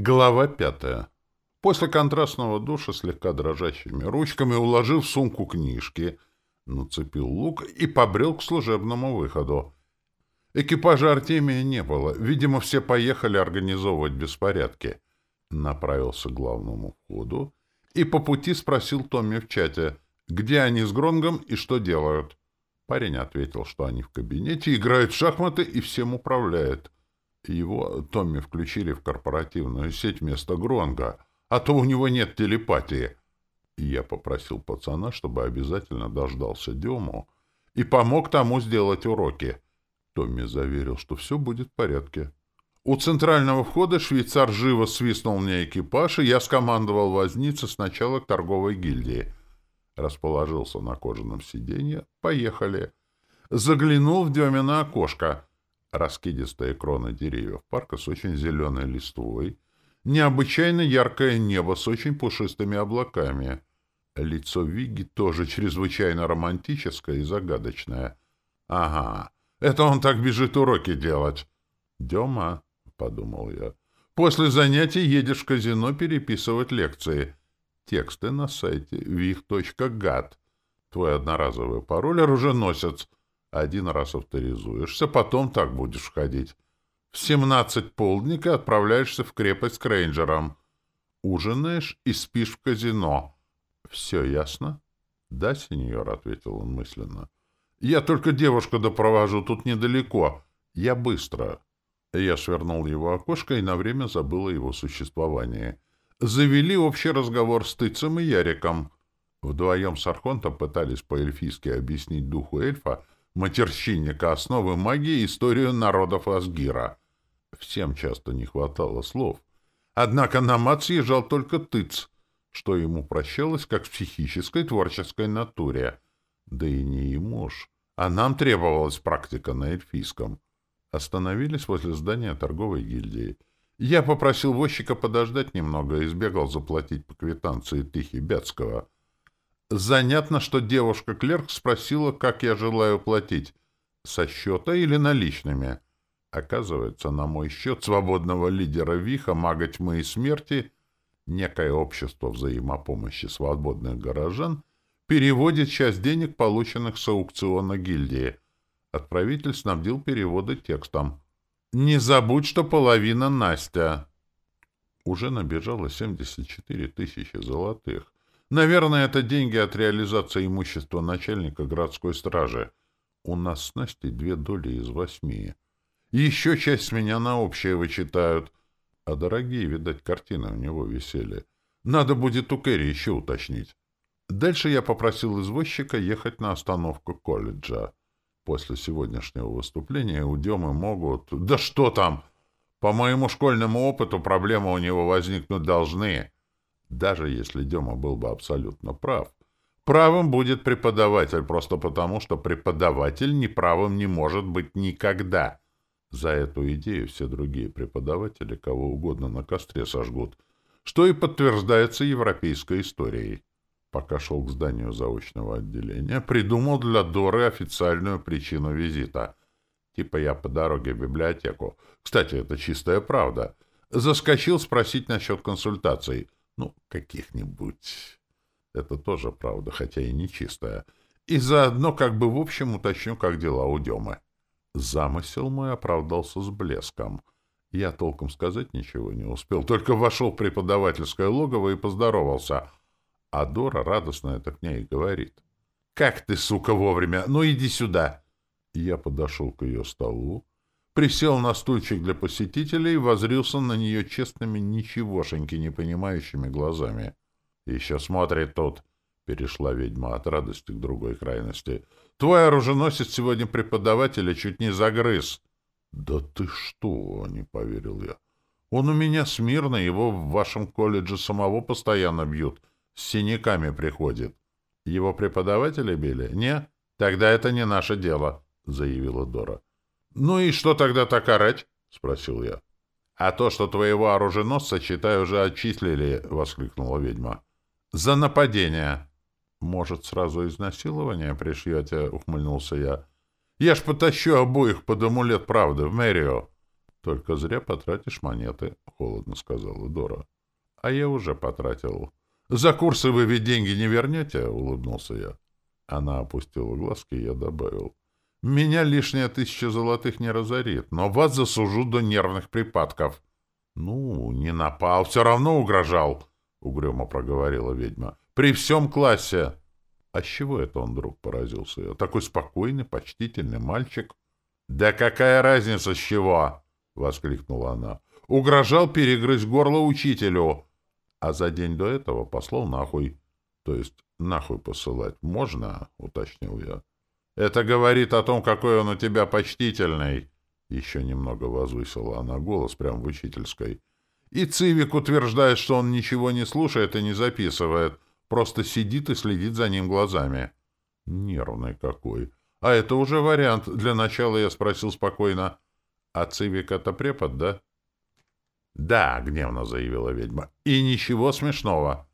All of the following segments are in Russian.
Глава пятая. После контрастного душа слегка дрожащими ручками уложил в сумку книжки, нацепил лук и побрел к служебному выходу. Экипажа Артемия не было. Видимо, все поехали организовывать беспорядки. Направился к главному входу и по пути спросил Томми в чате, где они с Гронгом и что делают. Парень ответил, что они в кабинете, играют в шахматы и всем управляют. Его, Томми, включили в корпоративную сеть вместо Гронга, а то у него нет телепатии. Я попросил пацана, чтобы обязательно дождался Дему и помог тому сделать уроки. Томми заверил, что все будет в порядке. У центрального входа швейцар живо свистнул мне экипаж, и я скомандовал вознице сначала к торговой гильдии. Расположился на кожаном сиденье. Поехали. Заглянул в Демина окошко — раскидистые кроны деревьев парка с очень зеленой листвой, необычайно яркое небо с очень пушистыми облаками. Лицо Виги тоже чрезвычайно романтическое и загадочное. «Ага, это он так бежит уроки делать». «Дема», — подумал я, — «после занятий едешь в казино переписывать лекции. Тексты на сайте vih.gad. Твой одноразовый пароль оруженосец». Один раз авторизуешься, потом так будешь ходить. В семнадцать полдника отправляешься в крепость к рейнджерам. Ужинаешь и спишь в казино. Все ясно? — Да, сеньор, — ответил он мысленно. — Я только девушку допровожу, тут недалеко. Я быстро. Я свернул его окошко и на время забыл о его существовании. Завели общий разговор с Тыцем и Яриком. Вдвоем с Архонтом пытались по-эльфийски объяснить духу эльфа, матерщинника основы магии историю народов Асгира. Всем часто не хватало слов. Однако на мат съезжал только тыц, что ему прощалось как в психической творческой натуре. Да и не ему ж, а нам требовалась практика на эльфийском. Остановились возле здания торговой гильдии. Я попросил возчика подождать немного и сбегал заплатить по квитанции Тихи Бятского — Занятно, что девушка-клерк спросила, как я желаю платить. Со счета или наличными? Оказывается, на мой счет свободного лидера Виха, мага тьмы и смерти, некое общество взаимопомощи свободных горожан переводит часть денег, полученных с аукциона гильдии. Отправитель снабдил переводы текстом. «Не забудь, что половина Настя». Уже набежало 74 тысячи золотых. Наверное, это деньги от реализации имущества начальника городской стражи. У нас с Настей две доли из восьми. Еще часть меня на общее вычитают. А дорогие, видать, картины у него висели. Надо будет у Кэрри еще уточнить. Дальше я попросил извозчика ехать на остановку колледжа. После сегодняшнего выступления у Демы могут... Да что там! По моему школьному опыту проблемы у него возникнуть должны. Даже если Дема был бы абсолютно прав. Правым будет преподаватель, просто потому, что преподаватель неправым не может быть никогда. За эту идею все другие преподаватели кого угодно на костре сожгут, что и подтверждается европейской историей. Пока шел к зданию заочного отделения, придумал для Доры официальную причину визита. Типа я по дороге в библиотеку. Кстати, это чистая правда. Заскочил спросить насчет консультаций — ну, каких-нибудь. Это тоже правда, хотя и не чистая. И заодно как бы в общем уточню, как дела у Демы. Замысел мой оправдался с блеском. Я толком сказать ничего не успел, только вошел в преподавательское логово и поздоровался. А Дора радостно это к ней говорит. «Как ты, сука, вовремя! Ну, иди сюда!» Я подошел к ее столу, присел на стульчик для посетителей и возрился на нее честными, ничегошеньки не понимающими глазами. «Еще смотрит тут!» — перешла ведьма от радости к другой крайности. «Твой оруженосец сегодня преподавателя чуть не загрыз!» «Да ты что!» — не поверил я. «Он у меня смирно, его в вашем колледже самого постоянно бьют, с синяками приходит». «Его преподаватели били?» «Не? Тогда это не наше дело», — заявила Дора. «Ну и что тогда так орать?» — спросил я. «А то, что твоего оруженосца, считай, уже отчислили», — воскликнула ведьма. «За нападение». «Может, сразу изнасилование пришьете?» — ухмыльнулся я. «Я ж потащу обоих под амулет правды в мэрию». Только зря потратишь монеты, — холодно сказала Дора. — А я уже потратил. — За курсы вы ведь деньги не вернете? — улыбнулся я. Она опустила глазки, и я добавил. — Меня лишняя тысяча золотых не разорит, но вас засужу до нервных припадков. — Ну, не напал, все равно угрожал, — угрюмо проговорила ведьма. — При всем классе. — А с чего это он, друг, поразился я? Такой спокойный, почтительный мальчик. — Да какая разница, с чего? — воскликнула она. — Угрожал перегрызть горло учителю. А за день до этого послал нахуй. То есть нахуй посылать можно, — уточнил я. — Это говорит о том, какой он у тебя почтительный. Еще немного возвысила она голос прямо в учительской. И Цивик утверждает, что он ничего не слушает и не записывает, просто сидит и следит за ним глазами. Нервный какой. А это уже вариант. Для начала я спросил спокойно. А Цивик — это препод, да? «Да», — гневно заявила ведьма. «И ничего смешного».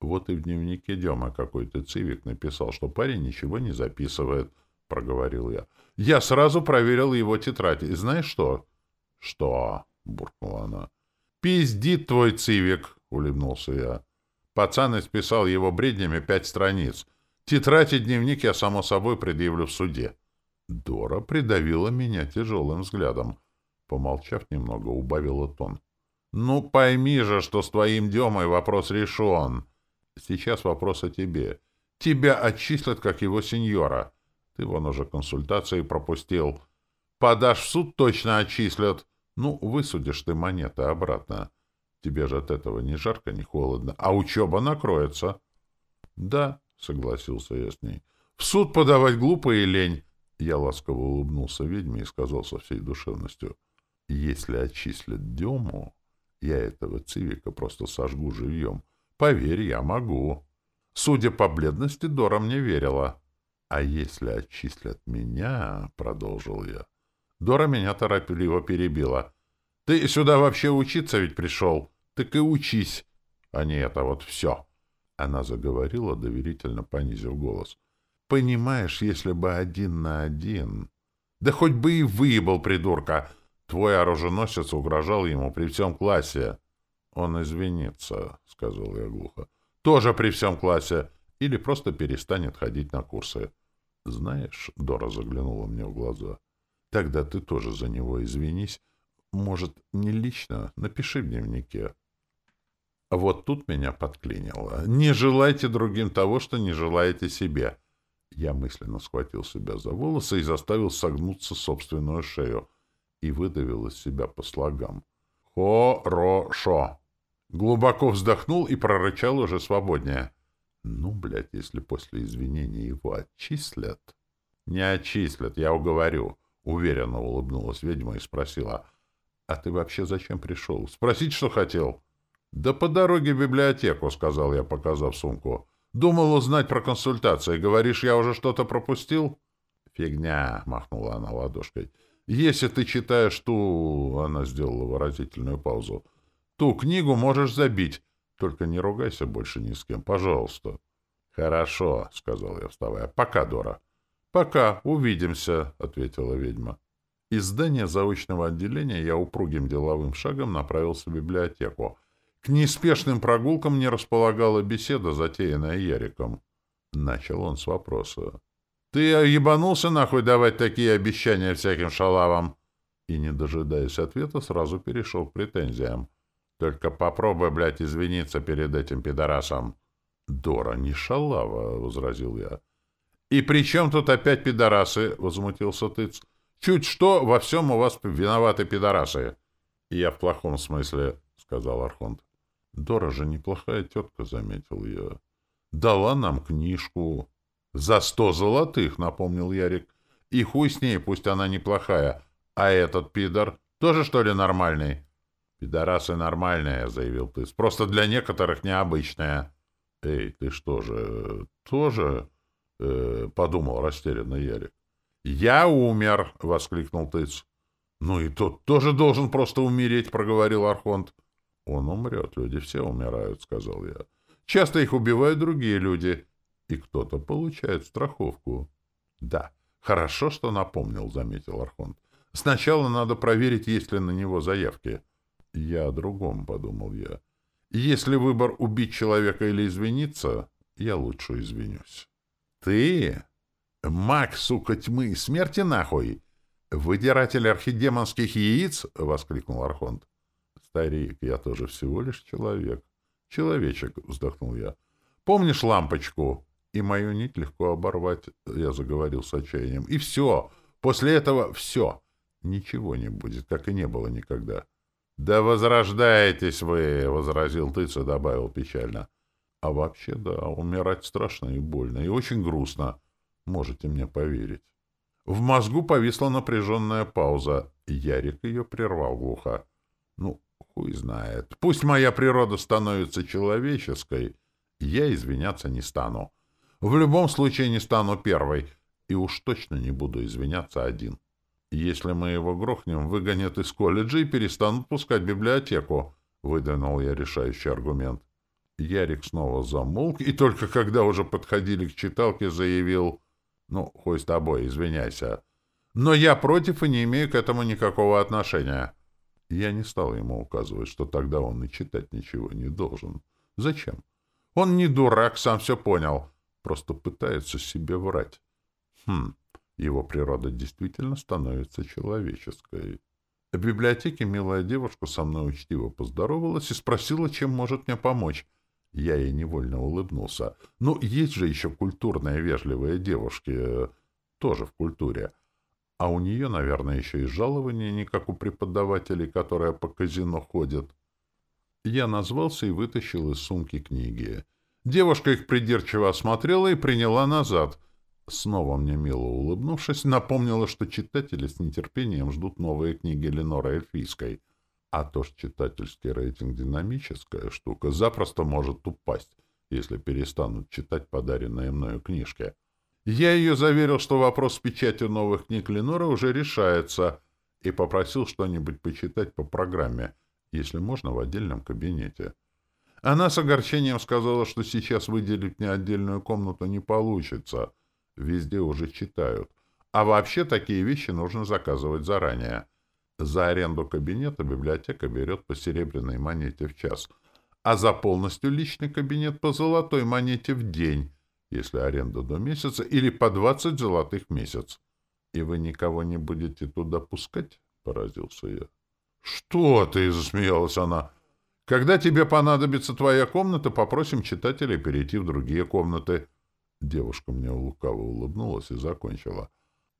Вот и в дневнике Дема какой-то цивик написал, что парень ничего не записывает, — проговорил я. Я сразу проверил его тетрадь. И знаешь что? — Что? — буркнула она. — Пиздит твой цивик, — улыбнулся я. Пацан исписал его бреднями пять страниц. Тетрадь и дневник я, само собой, предъявлю в суде. Дора придавила меня тяжелым взглядом. Помолчав немного, убавила тон. — Ну, пойми же, что с твоим Демой вопрос решен. Сейчас вопрос о тебе. Тебя отчислят, как его сеньора. Ты вон уже консультации пропустил. Подашь в суд, точно отчислят. Ну, высудишь ты монеты обратно. Тебе же от этого ни жарко, ни холодно. А учеба накроется. — Да, — согласился я с ней. — В суд подавать глупо и лень. Я ласково улыбнулся ведьме и сказал со всей душевностью. — Если отчислят Дему, я этого цивика просто сожгу живьем. Поверь, я могу. Судя по бледности, Дора мне верила. — А если отчислят меня, — продолжил я. Дора меня торопливо перебила. — Ты сюда вообще учиться ведь пришел? Так и учись. А не это вот все. Она заговорила, доверительно понизив голос. — Понимаешь, если бы один на один... Да хоть бы и выебал, придурка! Твой оруженосец угрожал ему при всем классе. — Он извинится, — сказал я глухо. — Тоже при всем классе. Или просто перестанет ходить на курсы. — Знаешь, — Дора заглянула мне в глаза, — тогда ты тоже за него извинись. Может, не лично, напиши в дневнике. Вот тут меня подклинило. Не желайте другим того, что не желаете себе. Я мысленно схватил себя за волосы и заставил согнуться собственную шею и выдавил из себя по слогам. «Хорошо!» Глубоко вздохнул и прорычал уже свободнее. «Ну, блядь, если после извинений его отчислят...» «Не отчислят, я уговорю», — уверенно улыбнулась ведьма и спросила. «А ты вообще зачем пришел? Спросить, что хотел?» «Да по дороге в библиотеку», — сказал я, показав сумку. «Думал узнать про консультации. Говоришь, я уже что-то пропустил?» «Фигня», — махнула она ладошкой. «Если ты читаешь ту...» — она сделала выразительную паузу. «Ту книгу можешь забить. Только не ругайся больше ни с кем, пожалуйста». «Хорошо», — сказал я, вставая. «Пока, Дора». «Пока. Увидимся», — ответила ведьма. Из здания заочного отделения я упругим деловым шагом направился в библиотеку — к неспешным прогулкам не располагала беседа, затеянная Яриком. Начал он с вопроса. — Ты ебанулся нахуй давать такие обещания всяким шалавам? И, не дожидаясь ответа, сразу перешел к претензиям. — Только попробуй, блядь, извиниться перед этим пидорасом. — Дора, не шалава, — возразил я. — И при чем тут опять пидорасы? — возмутился Тыц. — Чуть что, во всем у вас виноваты пидорасы. — Я в плохом смысле, — сказал Архонт. Дора же неплохая тетка, заметил я. Дала нам книжку. За сто золотых, напомнил Ярик. И хуй с ней, пусть она неплохая. А этот пидор тоже, что ли, нормальный? Пидорасы нормальные, заявил ты. Просто для некоторых необычные. Эй, ты что же, тоже? Э, подумал растерянно Ярик. Я умер, воскликнул Тыц. Ну и тот тоже должен просто умереть, проговорил Архонт. Он умрет, люди все умирают, — сказал я. Часто их убивают другие люди, и кто-то получает страховку. Да, хорошо, что напомнил, — заметил Архонт. Сначала надо проверить, есть ли на него заявки. Я о другом, — подумал я. Если выбор убить человека или извиниться, я лучше извинюсь. Ты? Маг, сука, тьмы и смерти нахуй? Выдиратель архидемонских яиц? — воскликнул Архонт. Старик, я тоже всего лишь человек. Человечек, — вздохнул я. Помнишь лампочку? И мою нить легко оборвать, — я заговорил с отчаянием. И все. После этого все. Ничего не будет, как и не было никогда. — Да возрождаетесь вы, — возразил Тыц добавил печально. — А вообще, да, умирать страшно и больно, и очень грустно. Можете мне поверить. В мозгу повисла напряженная пауза. Ярик ее прервал глухо. — Ну, хуй знает. Пусть моя природа становится человеческой, я извиняться не стану. В любом случае не стану первой, и уж точно не буду извиняться один. — если мы его грохнем, выгонят из колледжа и перестанут пускать библиотеку, — выдвинул я решающий аргумент. Ярик снова замолк, и только когда уже подходили к читалке, заявил, «Ну, хоть с тобой, извиняйся. Но я против и не имею к этому никакого отношения». Я не стал ему указывать, что тогда он и читать ничего не должен. Зачем? Он не дурак, сам все понял. Просто пытается себе врать. Хм, его природа действительно становится человеческой. В библиотеке милая девушка со мной учтиво поздоровалась и спросила, чем может мне помочь. Я ей невольно улыбнулся. Ну, есть же еще культурные вежливые девушки, э, тоже в культуре. А у нее, наверное, еще и жалование не как у преподавателей, которые по казино ходят. Я назвался и вытащил из сумки книги. Девушка их придирчиво осмотрела и приняла назад — Снова мне мило улыбнувшись, напомнила, что читатели с нетерпением ждут новые книги Ленора Эльфийской. А то ж читательский рейтинг динамическая штука запросто может упасть, если перестанут читать подаренные мною книжки. Я ее заверил, что вопрос с печатью новых книг Ленора уже решается, и попросил что-нибудь почитать по программе, если можно, в отдельном кабинете. Она с огорчением сказала, что сейчас выделить мне отдельную комнату не получится — Везде уже читают. А вообще такие вещи нужно заказывать заранее. За аренду кабинета библиотека берет по серебряной монете в час, а за полностью личный кабинет по золотой монете в день, если аренда до месяца, или по 20 золотых в месяц. — И вы никого не будете туда пускать? — поразился я. — Что ты? — засмеялась она. — Когда тебе понадобится твоя комната, попросим читателей перейти в другие комнаты. — Девушка мне лукаво улыбнулась и закончила.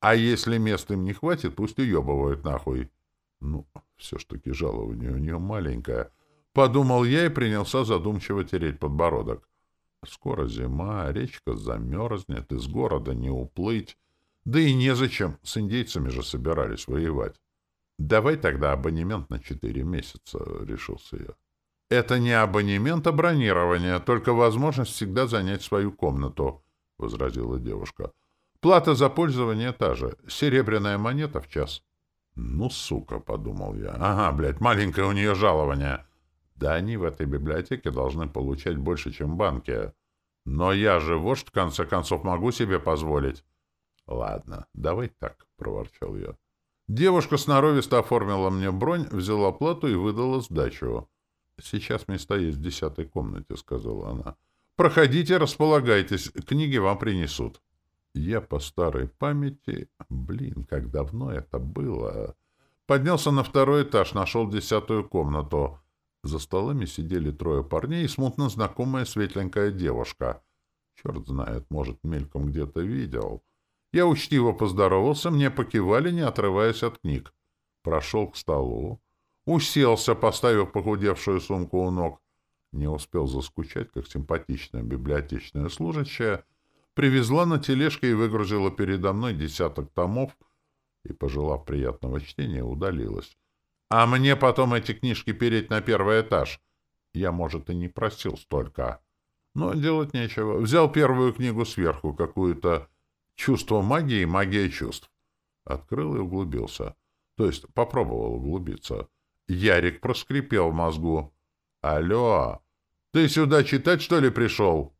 А если места им не хватит, пусть уебывают нахуй. Ну, все ж таки жалование у нее маленькое. Подумал я и принялся задумчиво тереть подбородок. Скоро зима, речка замерзнет, из города не уплыть. Да и незачем, с индейцами же собирались воевать. Давай тогда абонемент на четыре месяца, решился я. Это не абонемент, а бронирование, только возможность всегда занять свою комнату. — возразила девушка. — Плата за пользование та же. Серебряная монета в час. — Ну, сука, — подумал я. — Ага, блядь, маленькое у нее жалование. Да они в этой библиотеке должны получать больше, чем банки. Но я же вождь, в конце концов, могу себе позволить. — Ладно, давай так, — проворчал я. Девушка сноровисто оформила мне бронь, взяла плату и выдала сдачу. — Сейчас места есть в десятой комнате, — сказала она. — Проходите, располагайтесь, книги вам принесут. Я по старой памяти... Блин, как давно это было... Поднялся на второй этаж, нашел десятую комнату. За столами сидели трое парней и смутно знакомая светленькая девушка. Черт знает, может, мельком где-то видел. Я учтиво поздоровался, мне покивали, не отрываясь от книг. Прошел к столу, уселся, поставив похудевшую сумку у ног, не успел заскучать, как симпатичная библиотечная служащая привезла на тележке и выгрузила передо мной десяток томов и, пожелав приятного чтения, удалилась. А мне потом эти книжки переть на первый этаж. Я, может, и не просил столько. Но делать нечего. Взял первую книгу сверху, какую-то «Чувство магии, магия чувств». Открыл и углубился. То есть попробовал углубиться. Ярик проскрипел в мозгу. «Алло, ты сюда читать, что ли, пришел?»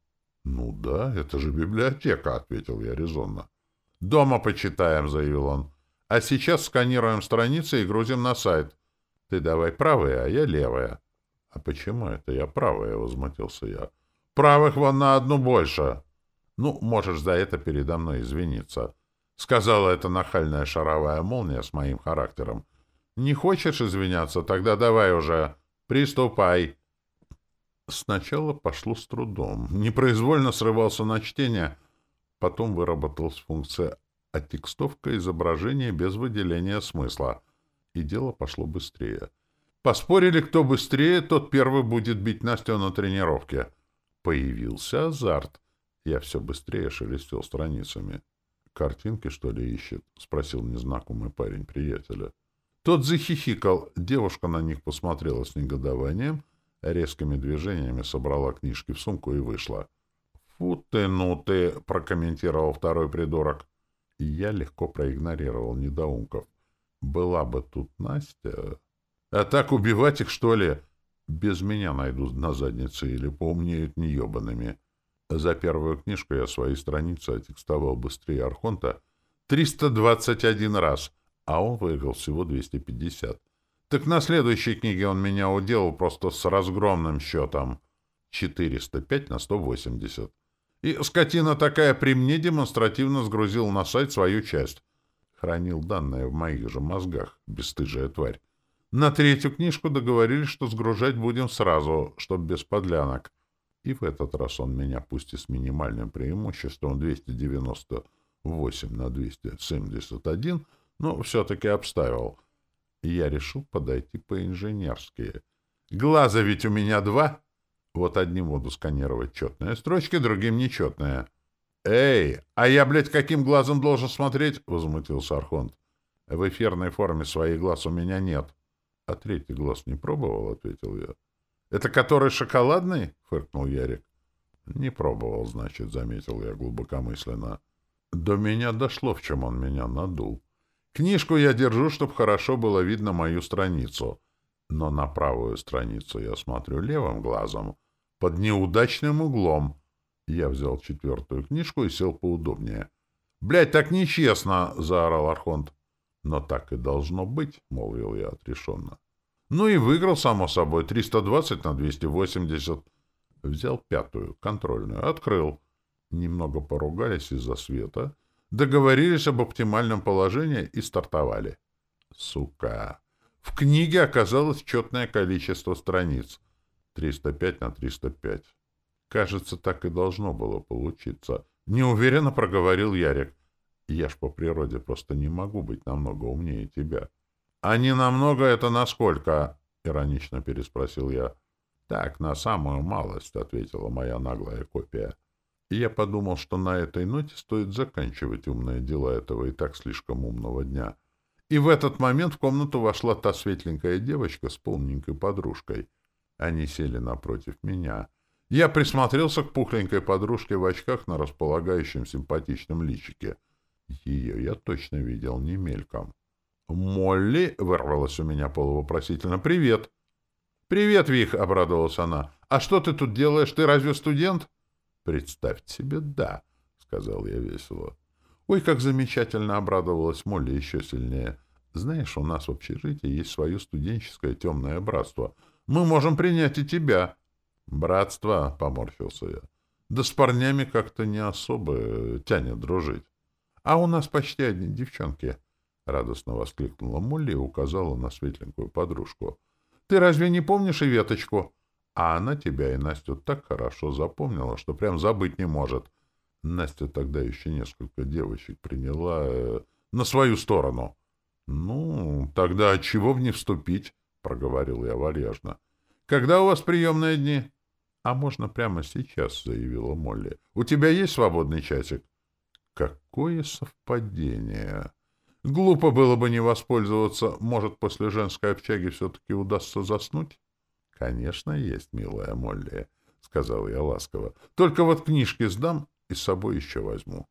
«Ну да, это же библиотека», — ответил я резонно. «Дома почитаем», — заявил он. А сейчас сканируем страницы и грузим на сайт. Ты давай правая, а я левая. — А почему это я правая? — возмутился я. — Правых вон на одну больше. — Ну, можешь за это передо мной извиниться. Сказала эта нахальная шаровая молния с моим характером. — Не хочешь извиняться? Тогда давай уже. Приступай. Сначала пошло с трудом. Непроизвольно срывался на чтение. Потом выработалась функция оттекстовка изображения без выделения смысла. И дело пошло быстрее. Поспорили, кто быстрее, тот первый будет бить Настю на тренировке. Появился азарт. Я все быстрее шелестел страницами. «Картинки, что ли, ищет?» — спросил незнакомый парень приятеля. Тот захихикал. Девушка на них посмотрела с негодованием, резкими движениями собрала книжки в сумку и вышла. «Фу ты, ну ты!» — прокомментировал второй придурок. Я легко проигнорировал недоумков. «Была бы тут Настя...» «А так убивать их, что ли?» «Без меня найдут на заднице или поумнеют неебанными». За первую книжку я свои страницы отекстовал быстрее Архонта 321 раз — а он выиграл всего 250. Так на следующей книге он меня уделал просто с разгромным счетом. 405 на 180. И скотина такая при мне демонстративно сгрузил на сайт свою часть. Хранил данные в моих же мозгах, бесстыжая тварь. На третью книжку договорились, что сгружать будем сразу, чтоб без подлянок. И в этот раз он меня, пусть и с минимальным преимуществом 298 на 271, но все-таки обставил. И я решил подойти по-инженерски. Глаза ведь у меня два. Вот одним буду сканировать четные строчки, другим нечетные. «Эй, а я, блядь, каким глазом должен смотреть?» — возмутился Архонт. «В эфирной форме своих глаз у меня нет». «А третий глаз не пробовал?» — ответил я. «Это который шоколадный?» — фыркнул Ярик. «Не пробовал, значит», — заметил я глубокомысленно. До меня дошло, в чем он меня надул. Книжку я держу, чтобы хорошо было видно мою страницу. Но на правую страницу я смотрю левым глазом, под неудачным углом. Я взял четвертую книжку и сел поудобнее. «Блядь, так нечестно!» — заорал Архонт. «Но так и должно быть», — молвил я отрешенно. Ну и выиграл, само собой, 320 на 280. Взял пятую, контрольную, открыл. Немного поругались из-за света — договорились об оптимальном положении и стартовали. Сука! В книге оказалось четное количество страниц. 305 на 305. Кажется, так и должно было получиться. Неуверенно проговорил Ярик. Я ж по природе просто не могу быть намного умнее тебя. — А не намного это насколько? — иронично переспросил я. — Так, на самую малость, — ответила моя наглая копия. И я подумал, что на этой ноте стоит заканчивать умные дела этого и так слишком умного дня. И в этот момент в комнату вошла та светленькая девочка с полненькой подружкой. Они сели напротив меня. Я присмотрелся к пухленькой подружке в очках на располагающем симпатичном личике. Ее я точно видел не мельком. «Молли!» — вырвалась у меня полувопросительно. «Привет!» «Привет, Вих!» — обрадовалась она. «А что ты тут делаешь? Ты разве студент?» Представьте себе, да, — сказал я весело. Ой, как замечательно обрадовалась Молли еще сильнее. Знаешь, у нас в общежитии есть свое студенческое темное братство. Мы можем принять и тебя. Братство, — поморщился я. Да с парнями как-то не особо тянет дружить. А у нас почти одни девчонки. — радостно воскликнула Молли и указала на светленькую подружку. — Ты разве не помнишь и веточку? А она тебя и Настю так хорошо запомнила, что прям забыть не может. Настя тогда еще несколько девочек приняла э, на свою сторону. — Ну, тогда чего в не вступить? — проговорил я вальяжно. — Когда у вас приемные дни? — А можно прямо сейчас, — заявила Молли. — У тебя есть свободный часик? — Какое совпадение! Глупо было бы не воспользоваться. Может, после женской общаги все-таки удастся заснуть? «Конечно, есть, милая Молли», — сказал я ласково. «Только вот книжки сдам и с собой еще возьму».